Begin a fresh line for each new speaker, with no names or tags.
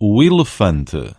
o elefante.